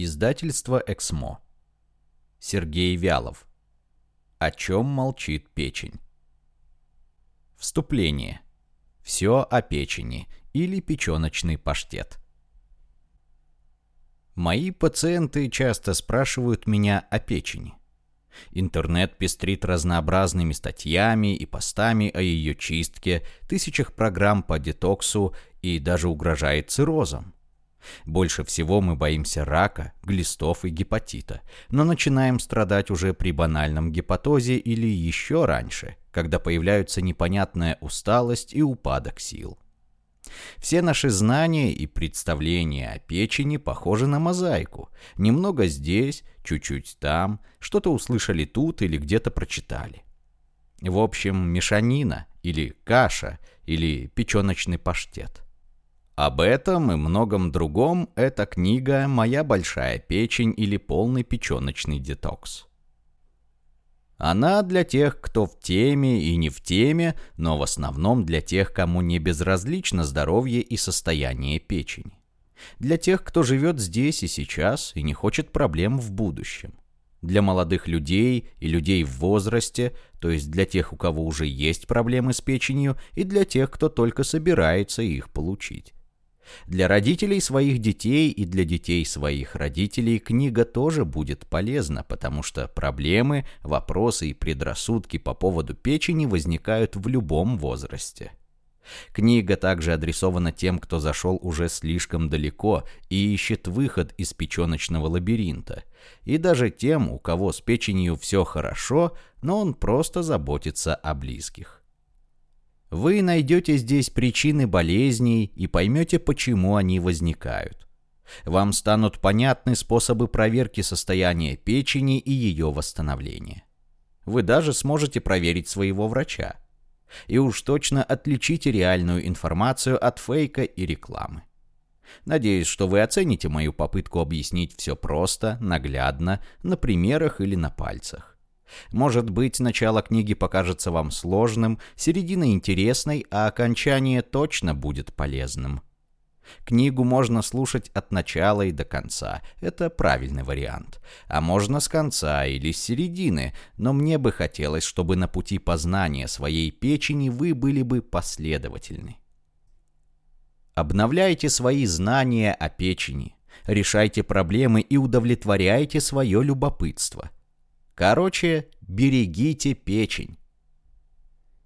Издательство «Эксмо». Сергей Вялов. О чем молчит печень? Вступление. Все о печени или печеночный паштет. Мои пациенты часто спрашивают меня о печени. Интернет пестрит разнообразными статьями и постами о ее чистке, тысячах программ по детоксу и даже угрожает циррозом. Больше всего мы боимся рака, глистов и гепатита, но начинаем страдать уже при банальном гепатозе или еще раньше, когда появляются непонятная усталость и упадок сил. Все наши знания и представления о печени похожи на мозаику. Немного здесь, чуть-чуть там, что-то услышали тут или где-то прочитали. В общем, мешанина, или каша, или печеночный паштет – об этом и многом другом эта книга «Моя большая печень» или «Полный печеночный детокс». Она для тех, кто в теме и не в теме, но в основном для тех, кому не безразлично здоровье и состояние печени. Для тех, кто живет здесь и сейчас и не хочет проблем в будущем. Для молодых людей и людей в возрасте, то есть для тех, у кого уже есть проблемы с печенью, и для тех, кто только собирается их получить. Для родителей своих детей и для детей своих родителей книга тоже будет полезна, потому что проблемы, вопросы и предрассудки по поводу печени возникают в любом возрасте. Книга также адресована тем, кто зашел уже слишком далеко и ищет выход из печеночного лабиринта, и даже тем, у кого с печенью все хорошо, но он просто заботится о близких. Вы найдете здесь причины болезней и поймете, почему они возникают. Вам станут понятны способы проверки состояния печени и ее восстановления. Вы даже сможете проверить своего врача. И уж точно отличите реальную информацию от фейка и рекламы. Надеюсь, что вы оцените мою попытку объяснить все просто, наглядно, на примерах или на пальцах. Может быть, начало книги покажется вам сложным, середина интересной, а окончание точно будет полезным. Книгу можно слушать от начала и до конца. Это правильный вариант. А можно с конца или с середины, но мне бы хотелось, чтобы на пути познания своей печени вы были бы последовательны. Обновляйте свои знания о печени, решайте проблемы и удовлетворяйте свое любопытство – Короче, берегите печень.